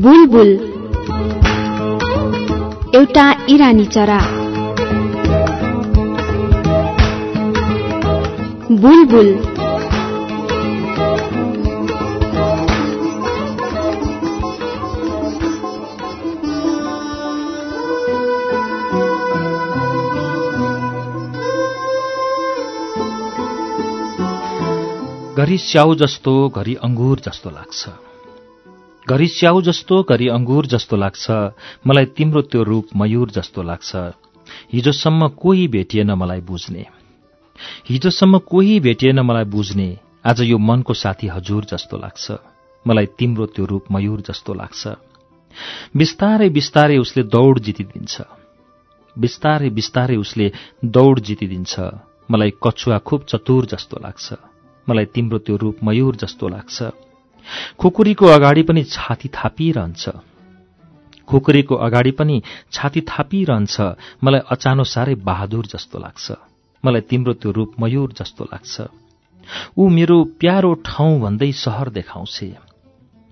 बुलबुल। एउटा इरानी चरा। बुलबुल। घरि स्याउ जस्तो घरि अङ्गुर जस्तो लाग्छ। घरि स्याउ जस्तो घरि अङ्गुर जस्तो लाग्छ। मलाई तिम्रो त्यो रूप मयूर जस्तो लाग्छ। हिजोसम्म कोही भेटिएन मलाई बुझ्ने। हिजोसम्म कोही भेटिएन मलाई बुझ्ने। आज यो मनको साथी हजुर जस्तो लाग्छ। मलाई तिम्रो त्यो रूप मयूर जस्तो लाग्छ। बिस्तारै बिस्तारै उसले दौड जितिदिन्छ। बिस्तारै बिस्तारै उसले दौड जितिदिन्छ। मलाई कछुवा खुब चतुर जस्तो लाग्छ। मलाई तिम्रो त्यो रूप मयूर जस्तो लाग्छ। खुकुरीको अगाडि पनि छाती थापिरहन्छ। खुकुरीको अगाडि पनि छाती थापिरहन्छ। मलाई अचानो साह्रै बहादुर जस्तो लाग्छ। मलाई तिम्रो त्यो रूप मयूर जस्तो लाग्छ। ऊ मेरो प्यारो ठाउँ भन्दै सहर देखाउँछे।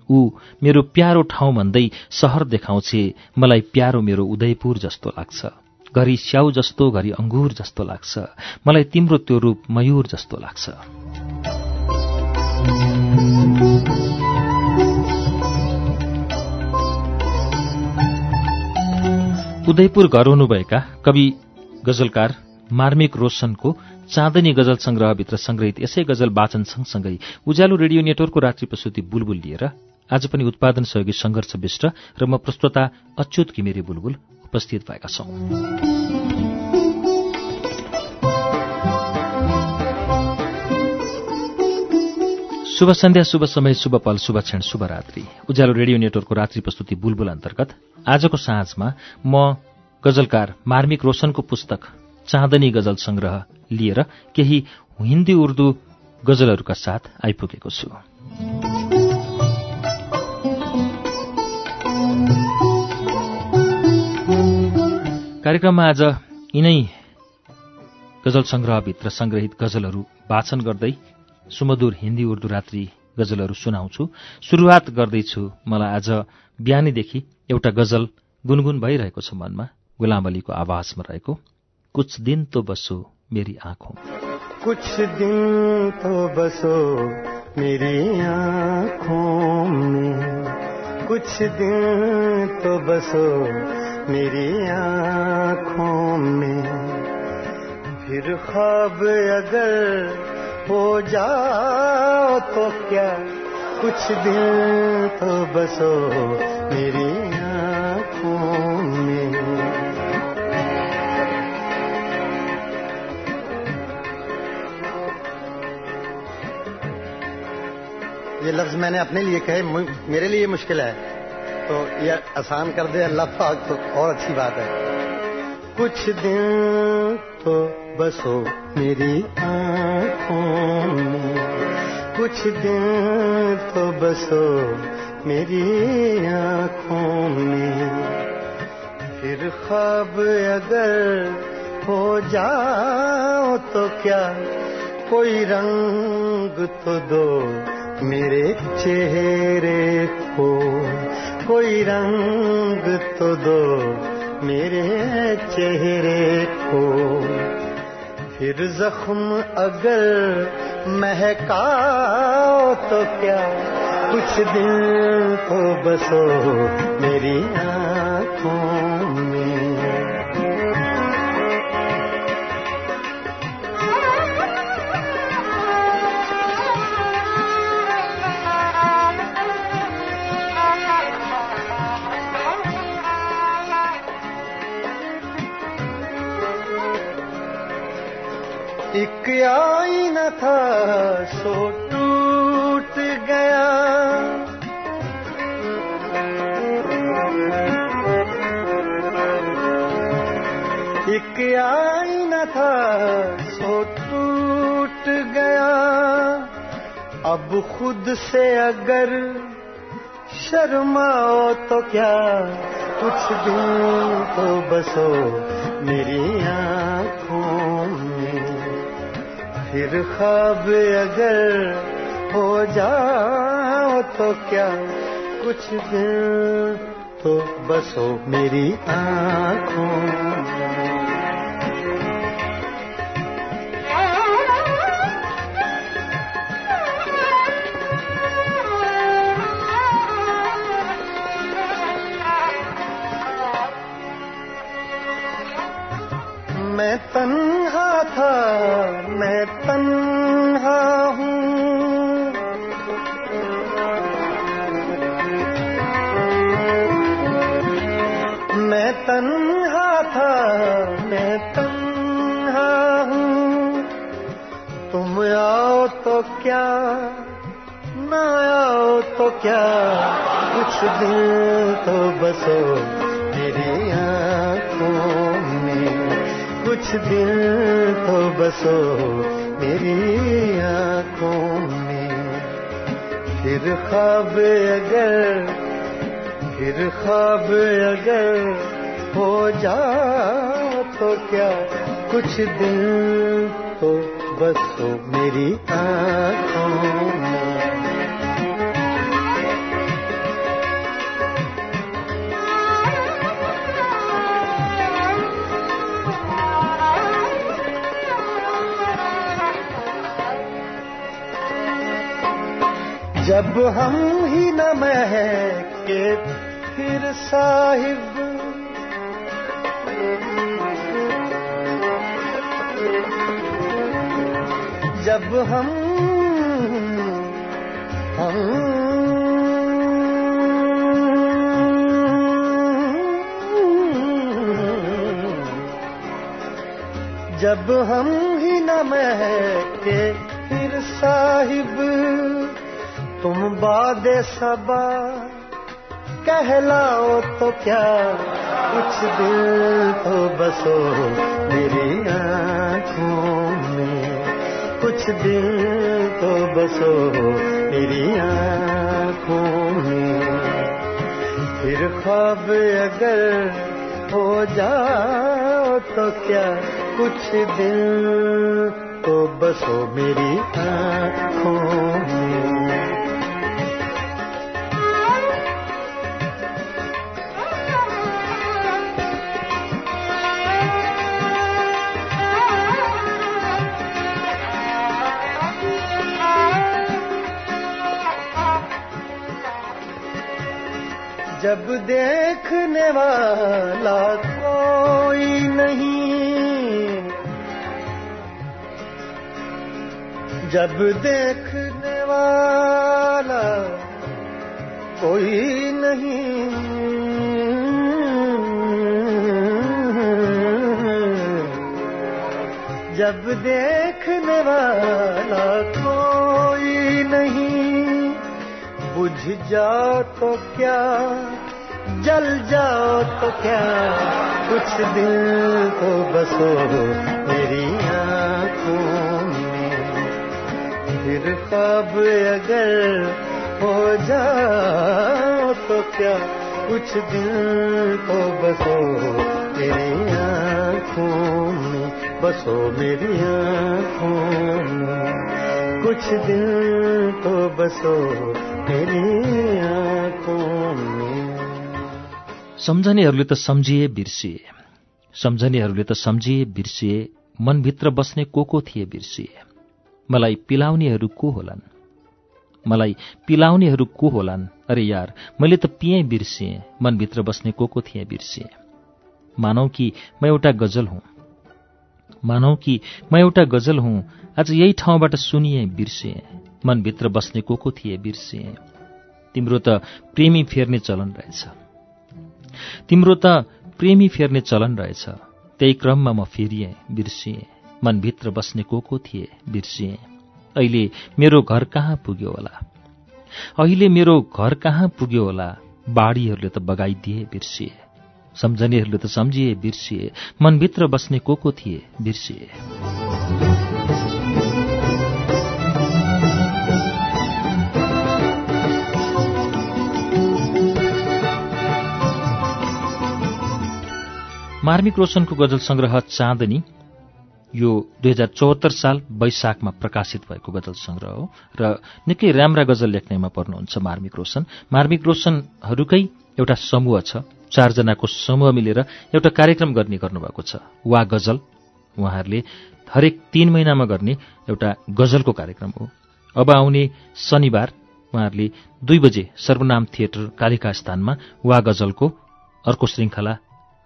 ऊ मेरो प्यारो ठाउँ भन्दै सहर देखाउँछे। मलाई प्यारो मेरो उदयपुर जस्तो लाग्छ। घरि स्याउ जस्तो घरि अङ्गुर जस्तो लाग्छ। मलाई तिम्रो त्यो रूप मयूर जस्तो लाग्छ। उदयपुर घर हुनुभएका कवि गजलकार मार्मिक रोशनको चाँदनी गजल संग्रहभित्र संग्रहित यसै गजल वाचन सँगसँगै उज्यालो रेडियो नेटवर्कको रात्रि प्रस्तुति बुलबुल लिएर आज पनि उत्पादन सहयोगी संघर्ष विष्ट र म प्रस्तोता अच्युत घिमिरे बुलबुल उपस्थित भएका छौं। शुभ सन्ध्या शुभ समय शुभ पल शुभ क्षण शुभ रात्रि। उज्यालो रेडियो नेटवर्कको रात्रि प्रस्तुति बुलबुल अन्तर्गत। आजको साँझमा म गजलकार मार्मिक रोशनको पुस्तक चाँदनी गजल संग्रह लिएर केही हिन्दी उर्दू गजलहरूका साथ आइपुगेको छु। कार्यक्रममा आज यिनै गजल संग्रहभित्र संग्रहित गजलहरू वाचन गर्दै सुमधुर हिन्दी उर्दू रात्रि गजलहरू सुनाउँछु। सुरुवात गर्दैछु मलाई आज बिहानीदेखि एउटा गजल गुनगुन भइरहेको छ मनमा। गुलाम अलीको आवाजमा रहेको कुछ दिन तो बसो मेरी आँखों। कुछ दिन तो बसो मेरी आँखों में। कुछ दिन तो बसो मेरी आँखों में। फिर ख्वाब अगर ہو جاؤ تو کیا؟ کچھ دن تو بسو میری آنکھوں میں۔ یہ لفظ میں نے اپنے لیے کہے میرے لیے مشکل ہے۔ تو یہ آسان کر دے، اللہ پاک تو اور اچھی بات ہے۔ کچھ دن تو बसो मेरी आँखों में। कुछ दिन तो बसो मेरी आँखों में। फिर ख्वाब अगर हो जाओ तो क्या? कोई रंग तो दो मेरे चेहरे को। कोई रंग तो दो मेरे चेहरे को। پھر زخم اگر مہکاؤ تو کیا؟ کچھ دن کو بسو میری آنکھوں میں۔ آئی ن تھا، سو ٹوٹ گیا۔ آئی نہ تھا، سو ٹوٹ گیا۔ اب خود سے اگر شرماؤ تو کیا؟ کچھ دوں تو بسو میری آنکھوں میں۔ پھر خواب اگر ہو جاؤ تو کیا؟ کچھ دن تو بسو میری آنکھوں خوش دل تو بسو میری آنکھوں میں۔ کچھ دل تو بسو میری آنکھوں میں۔ پھر خواب اگر، پھر خواب اگر ہو جا تو کیا؟ کچھ دل تو بسو میری آنکھوں میں۔ جب ہم ہی نہ کے پھر صاحب۔ جب ہم ہم۔ جب ہم ہی نہ کے پھر صاحب۔ تم باد سبا کہلاؤ تو کیا؟ کچھ دل تو بسو میری آنکھوں میں۔ کچھ دل تو بسو میری آنکھوں میں۔ پھر خواب اگر ہو جاؤ تو کیا؟ کچھ دل تو بسو میری آنکھوں میں۔ جب دیکھنے والا کوئی نہیں۔ جب دیکھنے والا کوئی نہیں۔ جب دیکھنے والا کوئی نہیں، بجھ جا تو کیا جل جاؤ تو کیا کچھ دل تو بسو میری آنکھوں میں۔ پھر خواب اگر ہو جاؤ تو کیا کچھ دل تو بسو میری آنکھوں میں۔ بسو میری آنکھوں میں۔ کچھ دل تو بسو میری آنکھوں میں۔ सम्झनेहरूले त सम्झिए बिर्सिए। सम्झनेहरूले त सम्झिए बिर्सिए मनभित्र बस्ने को को थिए बिर्सिए। मलाई पिलाउनेहरू को होलान्? मलाई पिलाउनेहरू को होलान्? अरे यार मैले त पिएँ बिर्सिएँ मनभित्र बस्ने को को थिएँ बिर्सिएँ। मानौ कि म एउटा गजल हुँ। मानौ कि म एउटा गजल हुँ आज यही ठाउँबाट सुनिए बिर्सिएँ मनभित्र बस्ने को को थिए बिर्सिएँ। तिम्रो त प्रेमी फेर्ने चलन रहेछ। तिम्रो त प्रेमी फेर्ने चलन रहेछ। त्यही क्रममा म फेरिएँ बिर्सिएँ। मनभित्र बस्ने को को थिए बिर्सिएँ। अहिले मेरो घर कहाँ पुग्यो होला? अहिले मेरो घर कहाँ पुग्यो होला? बाढीहरूले त बगाइदिए बिर्सिए। सम्झनेहरूले त सम्झिए बिर्सिए। मनभित्र बस्ने को को थिए बिर्सिए। मार्मिक रोशनको गजल संग्रह चाँदनी यो दुई हजार चौहत्तर साल वैशाखमा प्रकाशित भएको गजल सङ्ग्रह हो र निकै राम्रा गजल लेख्नेमा पर्नुहुन्छ मार्मिक रोशन। मार्मिक रोशनहरूकै एउटा समूह छ। चारजनाको समूह मिलेर एउटा कार्यक्रम गर्ने गर्नुभएको छ। वा गजल उहाँहरूले हरेक तीन महिनामा गर्ने एउटा गजलको कार्यक्रम हो। अब आउने शनिबार उहाँहरूले दुई बजे सर्वनाम थिएटर कालिका स्थानमा वा गजलको अर्को श्रृङ्खला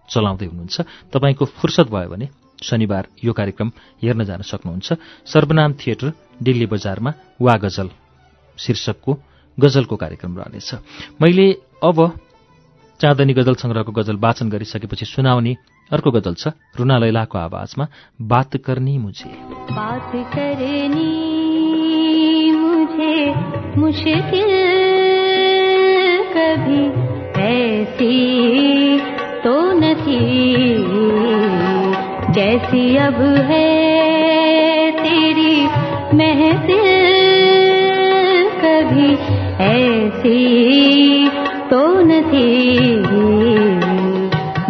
चलाउँदै हुनुहुन्छ। तपाईँको फुर्सद भयो भने शनिबार यो कार्यक्रम हेर्न जान सक्नुहुन्छ। सर्वनाम थिएटर दिल्ली बजारमा वा गजल शीर्षकको गजलको कार्यक्रम रहनेछ। मैले अब चाँदनी गजल संग्रहको गजल वाचन गरिसकेपछि सुनाउने अर्को गजल छ। रुना लैलाको आवाजमा बात करनी मुझे। बात मुझे मुश्किल कभी ऐसी تو نہ تھی جیسی اب ہے تیری محفل، کبھی ایسی تو نہ تھی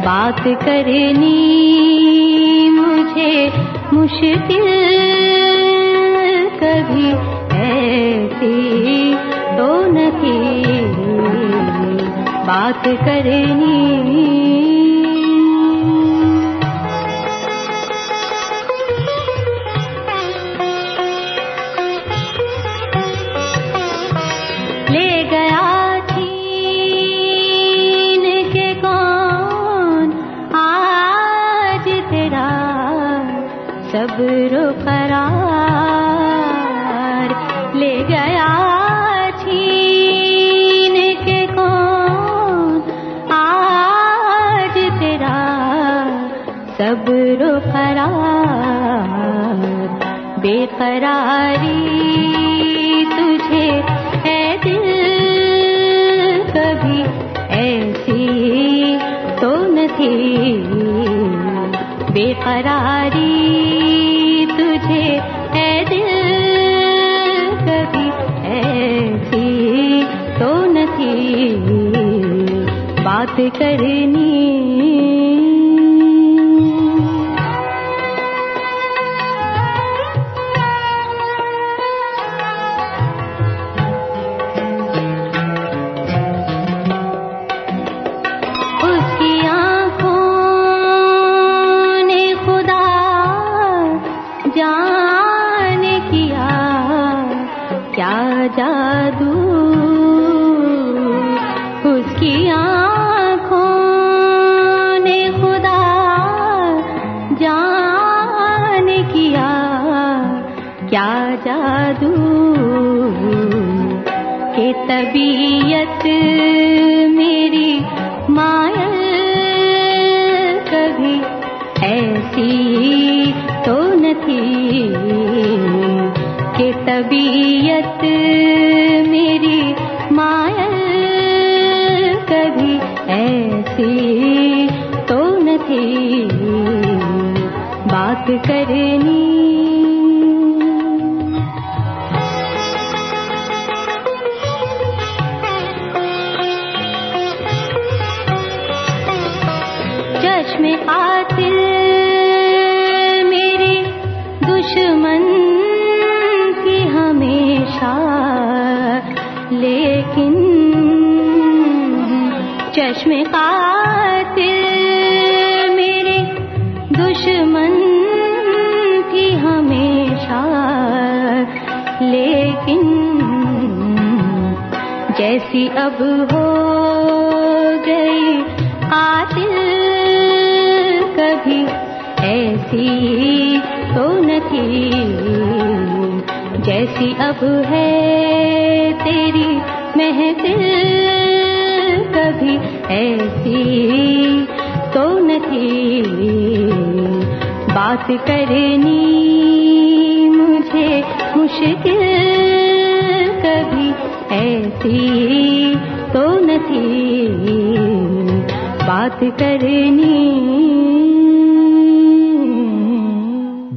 بات کرنی مجھے مشکل، کبھی ایسی تو نہ بات کرنی करनी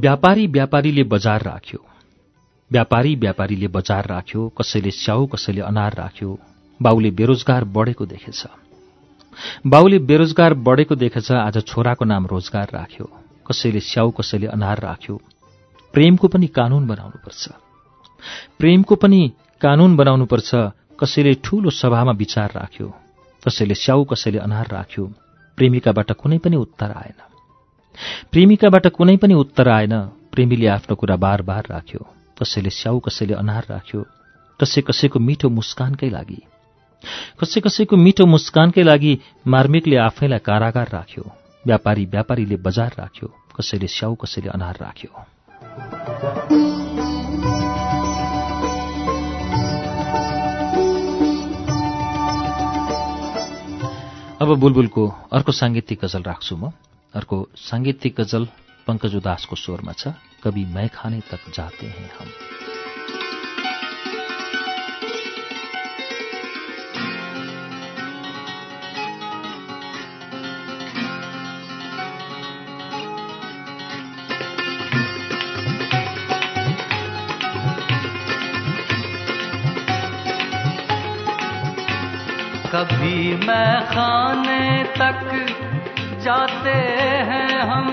व्यापारी व्यापारीले बजार राख्यो। व्यापारी व्यापारीले बजार राख्यो कसैले स्याउ कसैले अनार राख्यो। बाउले बेरोजगार बढेको देखेछ। बाउले बेरोजगार बढेको देखेछ आज छोराको नाम रोजगार राख्यो। कसैले स्याउ कसैले अनार राख्यो। प्रेमको पनि कानून बनाउनुपर्छ। प्रेमको पनि कानून बनाउनुपर्छ। कसैले ठूलो सभामा विचार राख्यो। कसैले स्याउ कसैले अनार राख्यो। प्रेमिकाबाट कुनै पनि उत्तर आएन। प्रेमिकाबाट कुनै पनि उत्तर आएन। प्रेमीले आफ्नो कुरा बार बार राख्यो। कसैले स्याउ कसैले अनार राख्यो। कसै कसैको मिठो मुस्कानकै लागि। कसै कसैको मिठो मुस्कानकै लागि मार्मिकले आफैलाई कारागार राख्यो। व्यापारी व्यापारीले बजार राख्यो। कसैले स्याउ कसैले अनार राख्यो। अब बुलबुलको अर्को साङ्गीतिक गजल राख्छु म। अर्को साङ्गीतिक गजल पङ्कज उदासको स्वरमा छ कवि मैखाने तक जाते हैं हम کبھی میں خانے تک جاتے ہیں ہم۔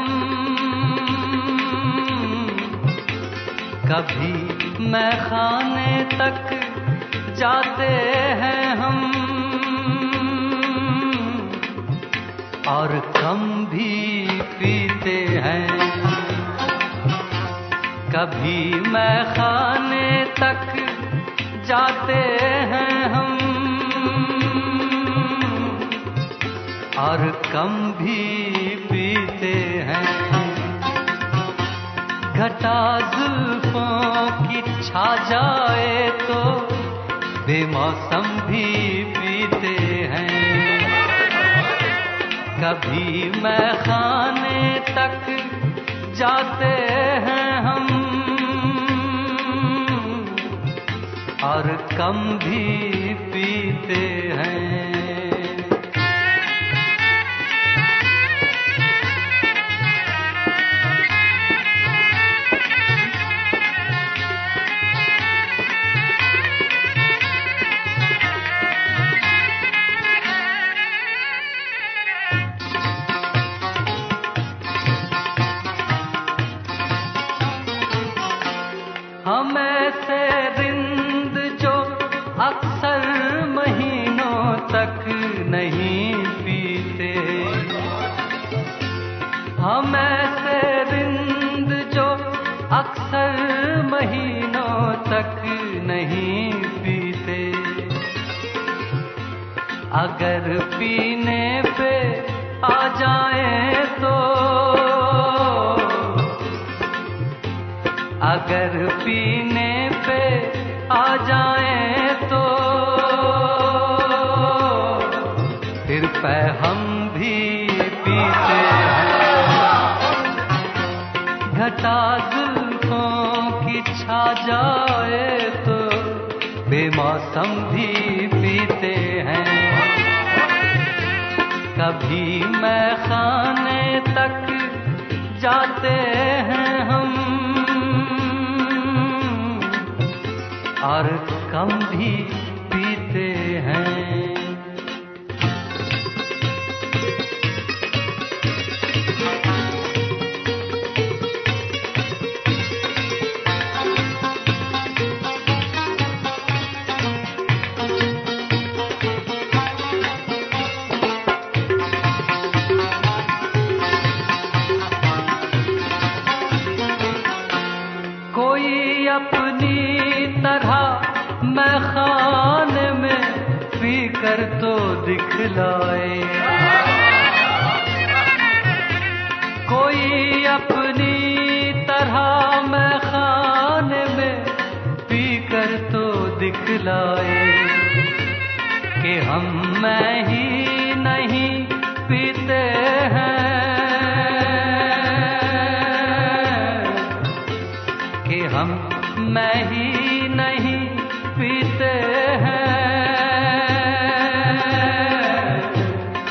کبھی میں خانے تک جاتے ہیں ہم۔ اور کم بھی پیتے ہیں۔ کبھی میں خانے تک جاتے ہیں ہم۔ اور کم بھی پیتے ہیں۔ گھٹا زلفوں کی چھا جائے تو بے موسم بھی پیتے ہیں۔ کبھی میں خانے تک جاتے ہیں ہم اور کم بھی پیتے ہیں۔ میں خانے تک جاتے ہیں ہم۔ اور کم بھی دکھلائے۔ کوئی اپنی طرح میں خانے میں پی کر تو دکھلائے کہ ہم میں ہی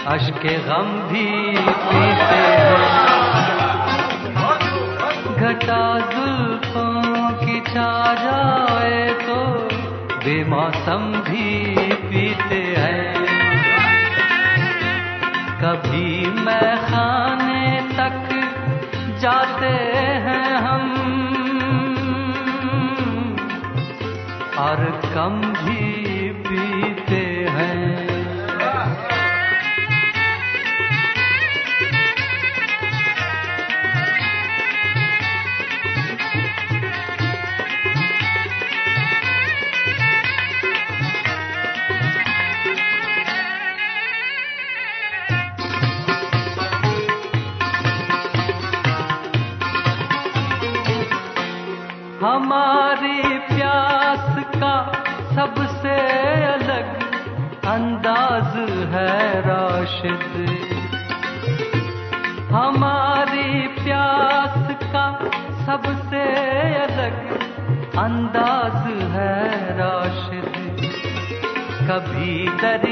اش کے غم بھی پیتے ہیں۔ گھٹا زلفوں کی چھا جائے تو بے موسم بھی پیتے ہیں۔ کبھی میں خانے تک جاتے ہیں ہم اور کم بھی ہے راشد۔ ہماری پیاس کا سب سے الگ انداز ہے راشد۔ کبھی در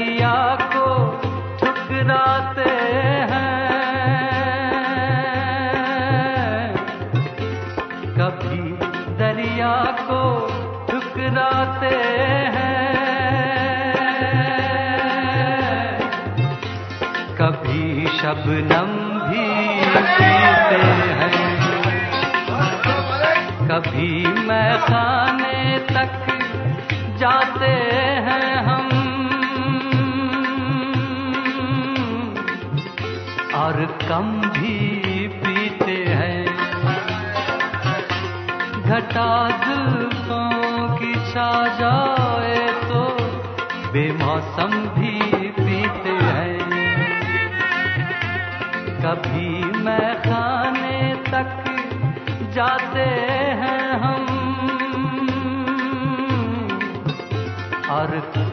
شبنم بھی پیتے ہیں۔ کبھی میں خانے تک جاتے ہیں ہم۔ اور کم بھی پیتے ہیں۔ گھٹا زلفوں کی چھا جائے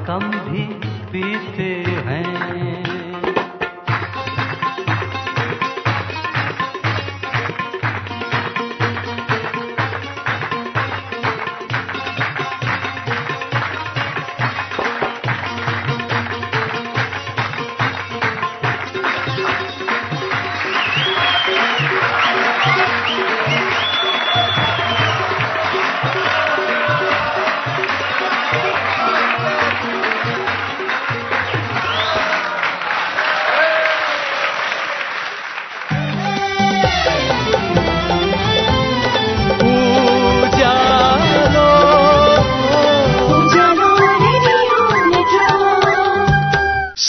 کم بھی پیتے ہیں۔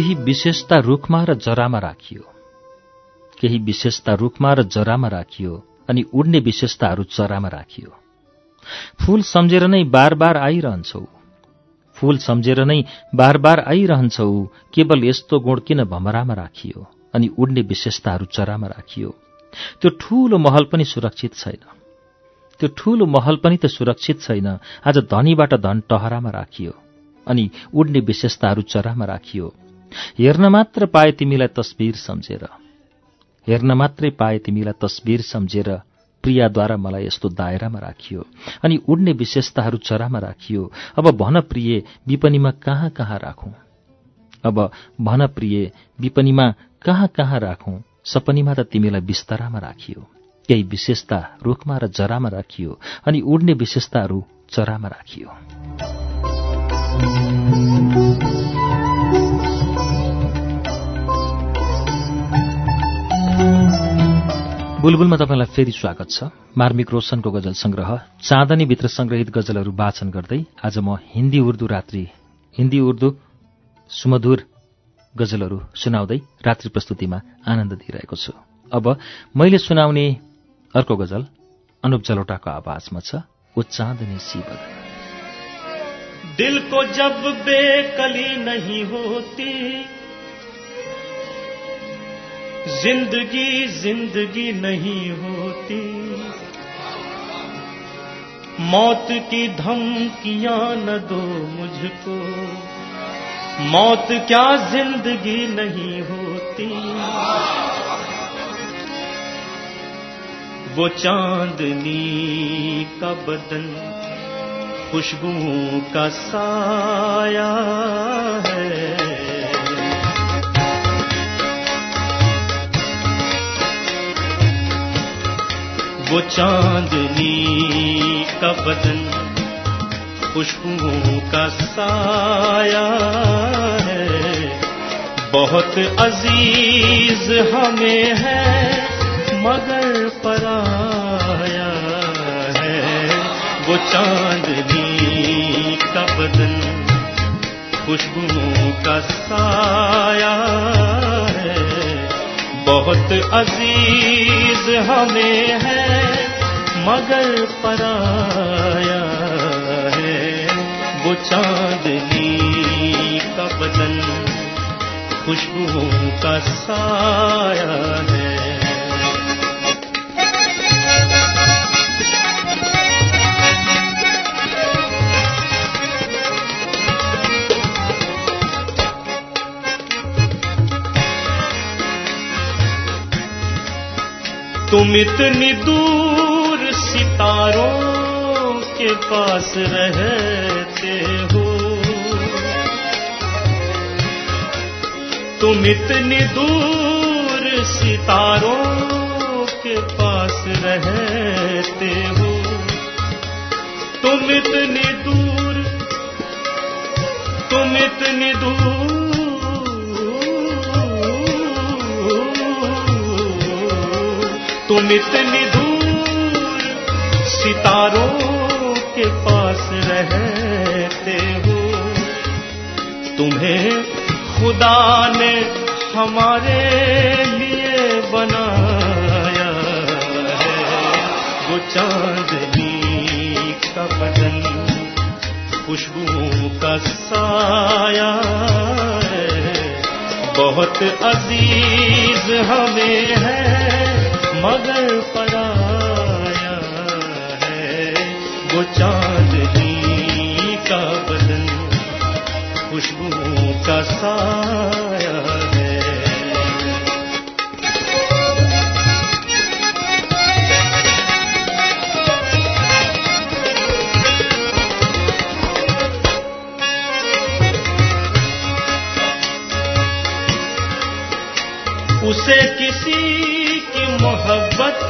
केही विशेषता रुखमा र जरामा राखियो। केही विशेषता रुखमा र जरामा राखियो अनि उड्ने विशेषताहरू चरामा राखियो। फूल सम्झेर नै बार बार आइरहन्छौ। फूल सम्झेर नै बार बार आइरहन्छौ केवल यस्तो गुण किन भमरामा राखियो अनि उड्ने विशेषताहरू चरामा राखियो? त्यो ठूलो महल पनि सुरक्षित छैन। त्यो ठूलो महल पनि त सुरक्षित छैन। आज धनीबाट धन टहरामा राखियो अनि उड्ने विशेषताहरू चरामा राखियो। हेर्न मात्र पाए तिमीलाई तस्बिर सम्झेर। हेर्न मात्रै पाए तिमीलाई तस्बिर सम्झेर प्रियाद्वारा मलाई यस्तो दायरामा राखियो अनि उड्ने विशेषताहरू चरामा राखियो। अब भन प्रिय विपनीमा कहाँ कहाँ राखौं? अब भन प्रिय विपनीमा कहाँ कहाँ राखौं? सपनीमा त तिमीलाई बिस्तारामा राखियो। केही विशेषता रुखमा र जरामा राखियो अनि उड्ने विशेषताहरू चरामा राखियो। बुलबुलमा तपाईँलाई फेरि स्वागत छ। मार्मिक रोशनको गजल संग्रह चाँदनीभित्र संग्रहित गजलहरू वाचन गर्दै आज म हिन्दी उर्दू रात्रि हिन्दी उर्दू सुमधुर गजलहरू सुनाउँदै रात्रि प्रस्तुतिमा आनन्द दिइरहेको छु। अब मैले सुनाउने अर्को गजल अनुप जलोटाको आवाजमा छ ओ चाँदनी बदन दिल को जब बेकली नहीं होती زندگی زندگی نہیں ہوتی۔ موت کی دھمکیاں نہ دو مجھ کو موت کیا زندگی نہیں ہوتی۔ وہ چاندنی کا بدن خوشبو کا سایہ ہے۔ وہ چاندنی کا بدن خوشبو کا سایہ ہے۔ بہت عزیز ہمیں ہے، مگر پرایا ہے۔ وہ چاندنی کا بدن خوشبو کا سایہ ہے۔ بہت عزیز ہمیں ہے مگر پرایا ہے۔ وہ چاندنی کا بدن خوشبو کا سایہ ہے۔ تم اتنی دور ستاروں کے پاس رہتے ہو۔ تم اتنی دور ستاروں کے پاس رہتے ہو۔ تم اتنی دور، تم اتنی دور اتنی دور ستاروں کے پاس رہتے ہو تمہیں خدا نے ہمارے لیے بنایا ہے وہ چاندنی کا بدن خوشبو کا سایہ ہے بہت عزیز ہمیں ہے مگر پرایا ہے۔ وہ چاندنی کا بدن خوشبو کا سایہ ہے۔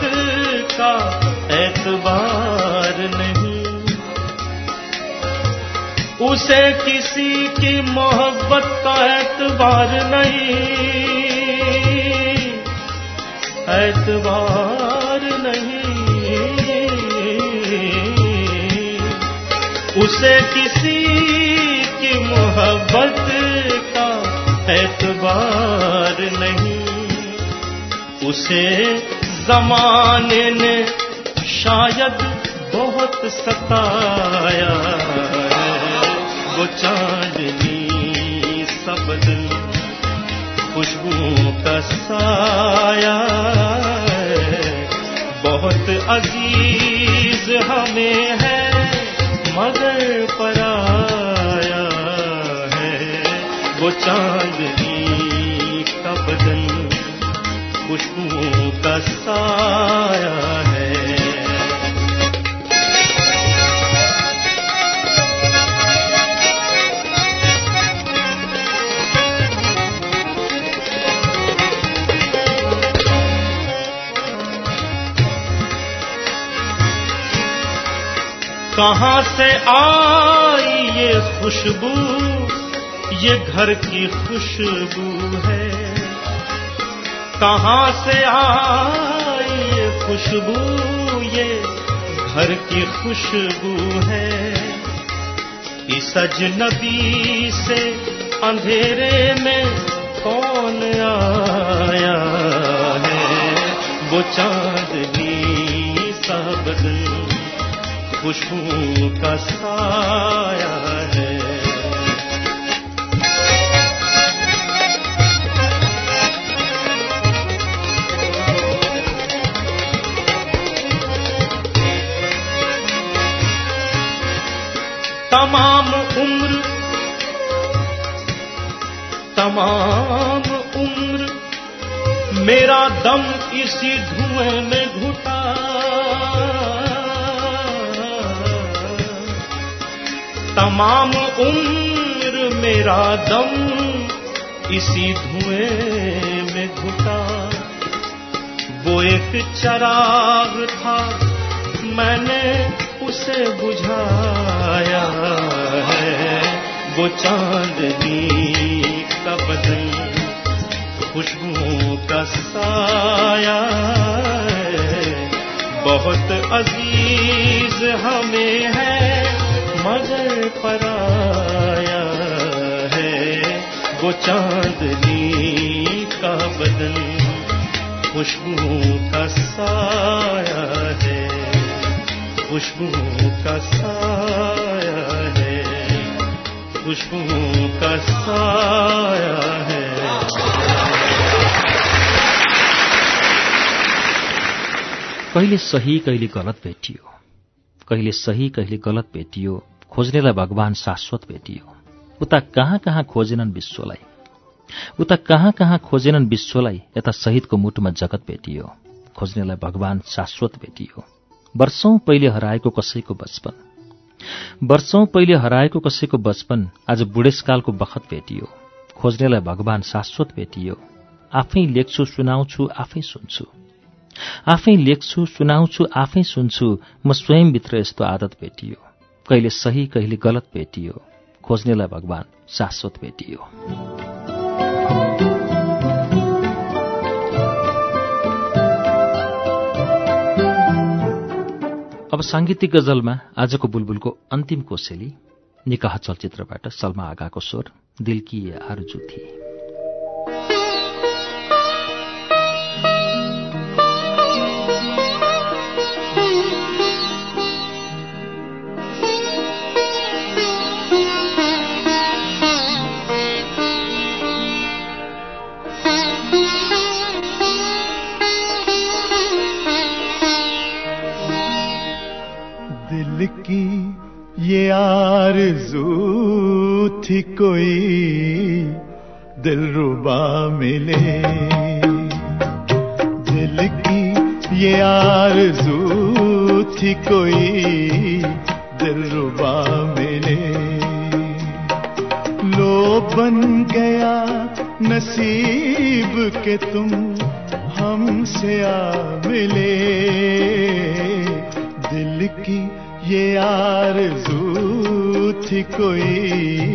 محبت کا اعتبار نہیں۔ اسے کسی کی محبت کا اعتبار نہیں۔ اعتبار نہیں۔ اسے کسی کی محبت کا اعتبار نہیں۔ اسے زمانے نے شاید بہت ستایا ہے۔ وہ چاندنی سب خوشبو کا سایہ بہت عزیز ہمیں ہے، مگر پرایا ہے۔ وہ چاندنی خوشبو کا سایہ ہے۔ کہاں سے آئی یہ خوشبو؟ یہ گھر کی خوشبو ہے۔ کہاں سے آئی یہ خوشبو یہ گھر کی خوشبو ہے؟ اس اجنبی سے اندھیرے میں کون آیا ہے؟ وہ چاندنی سب دن خوشبو کا سایہ تمام عمر تمام عمر، میرا دم اسی دھویں میں گھٹا۔ تمام عمر میرا دم اسی دھوئے میں گھٹا۔ وہ ایک چراغ تھا، میں نے سے بجھایا ہے وہ چاندنی کا بدل خوشبو کا سایہ بہت عزیز ہمیں ہے، مگر پرایا ہے۔ وہ چاندنی کا بدل خوشبو کا سایہ ہے۔ खुशबुओं का साया है। खुशबुओं का साया है। कहिले सही कहिले गलत भेटियो। कहिले सही कहिले गलत भेटियो। खोज्नेलाई भगवान शाश्वत भेटियो। उता कहाँ कहाँ खोजेनन् विश्वलाई। उता कहाँ कहाँ खोजेनन् विश्वलाई यता शहीदको मुटुमा जगत भेटियो। खोज्नेलाई भगवान शाश्वत भेटियो। वर्षौं पहिले हराएको कसैको बचपन। वर्षौं पहिले हराएको कसैको बचपन आज बुढेसकालको बखत भेटियो। खोज्नेलाई भगवान शाश्वत भेटियो। आफै लेख्छु सुनाउँछु आफै सुन्छु। आफै लेख्छु सुनाउँछु आफै सुन्छु म स्वयंभित्र यस्तो आदत भेटियो। कहिले सही कहिले गलत भेटियो। खोज्नेलाई भगवान शाश्वत भेटियो। अब साङ्गीतिक गजलमा आजको बुलबुलको अन्तिम कोसेली निकाह चलचित्रबाट सलमा आगाको स्वर दिलकी आरुजु थिए آرزو تھی کوئی دل ربا ملے۔ دل کی یہ آرزو تھی کوئی دل ربا ملے۔ لو بن گیا نصیب کے تم ہم سے آ ملے۔ دل کی یہ آرزو कोई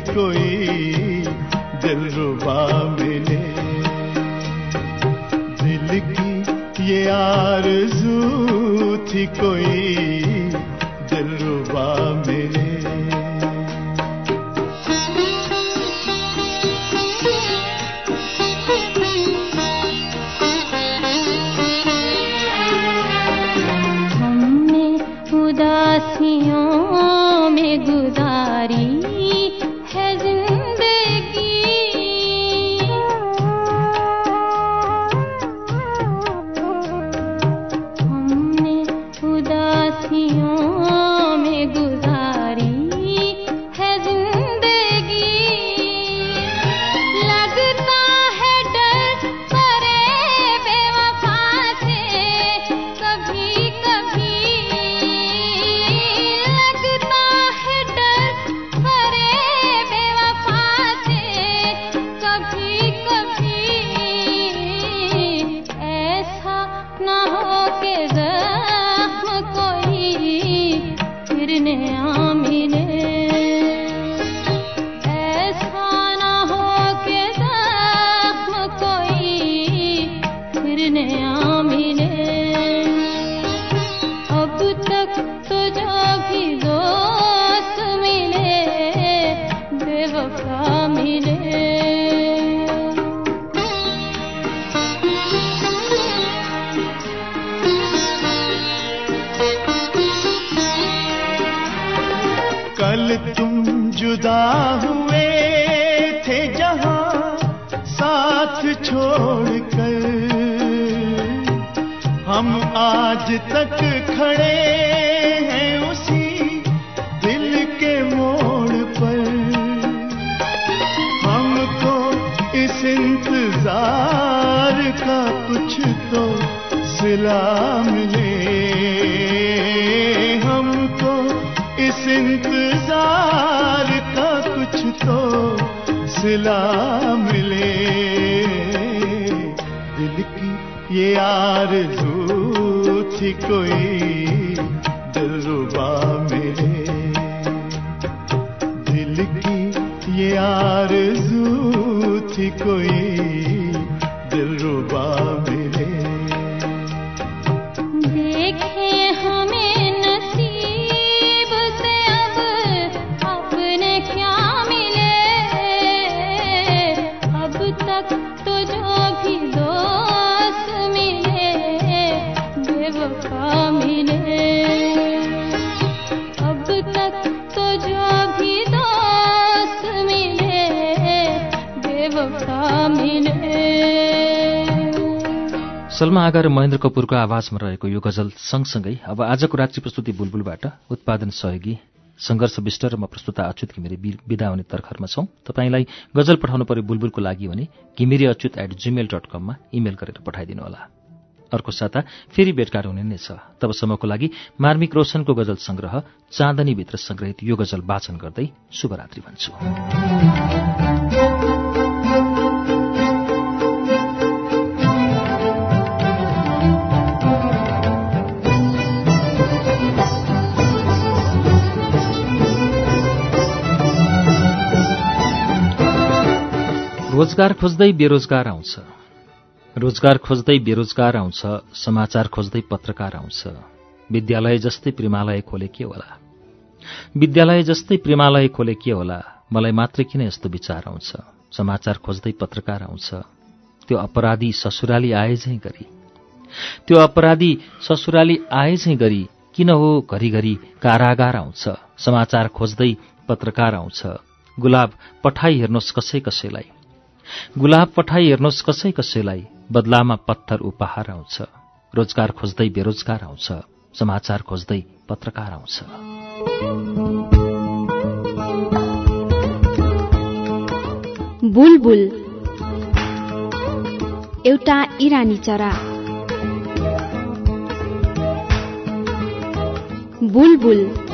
कोई दिल रुबा मिले। दिल की ये आरज़ू थी कोई ये यार थी कोई सलमा आगा र महेन्द्र कपुरको आवाजमा रहेको यो गजल सँगसँगै अब आजको रात्रि प्रस्तुति बुलबुलबाट उत्पादन सहयोगी सङ्घर्ष विष्ट र म प्रस्तुता अच्युत घिमिरे विदा हुने तर्खरमा छौं। तपाईँलाई गजल पठाउनु पर्यो बुलबुलको लागि भने Ghimire Achyut at gmail dot कममा इमेल गरेर पठाइदिनुहोला अर्को साता फेरि भेटघाट हुने नै छ। तबसम्मको लागि मार्मिक रोशनको गजल संग्रह चाँदनीभित्र संग्रहित यो गजल वाचन गर्दै शुभरात्रि भन्छु। रोजगार खोज्दै बेरोजगार आउँछ। रोजगार खोज्दै बेरोजगार आउँछ समाचार खोज्दै पत्रकार आउँछ। विद्यालय जस्तै प्रेमालय खोले के होला? विद्यालय जस्तै प्रेमालय खोले के होला? मलाई मात्रै किन यस्तो विचार आउँछ? समाचार खोज्दै पत्रकार आउँछ। त्यो अपराधी ससुराली आए झैँ गरी। त्यो अपराधी ससुराली आए झैँ गरी किन हो घरिघरि कारागार आउँछ? समाचार खोज्दै पत्रकार आउँछ। गुलाब पठाई हेर्नुहोस् कसै कसैलाई। गुलाब पठाई हेर्नुहोस् कसै कसैलाई। बदलामा पत्थर उपहार आउँछ। रोजगार खोज्दै बेरोजगार आउँछ। समाचार खोज्दै पत्रकार आउँछ। बुलबुल। एउटा इरानी चरा। बुलबुल।